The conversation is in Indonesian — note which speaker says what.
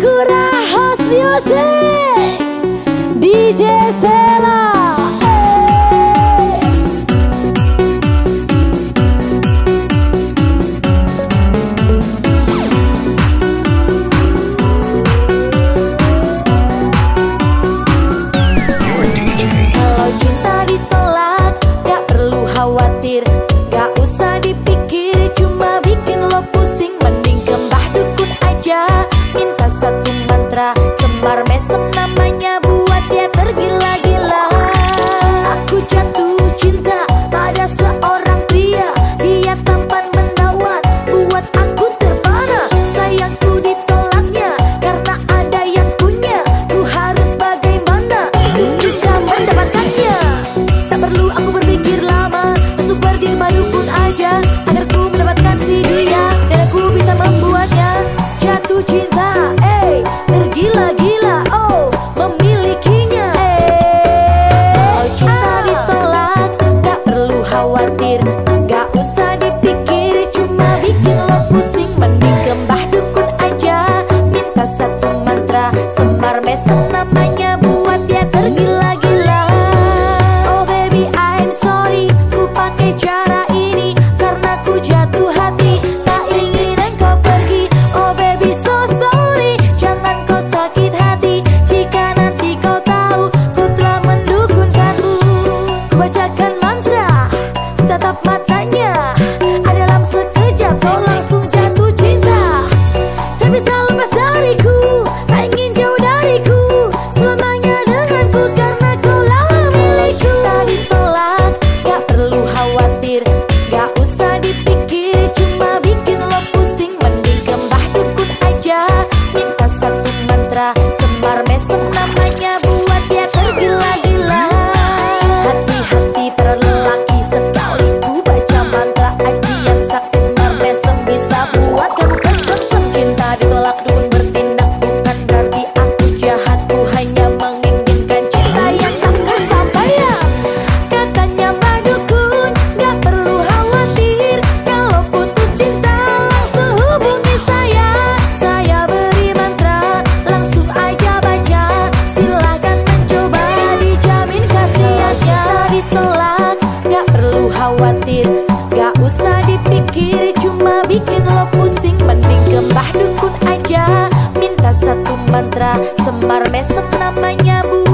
Speaker 1: Sakura House Music khawatir. mantra Semar mesem namanya bu.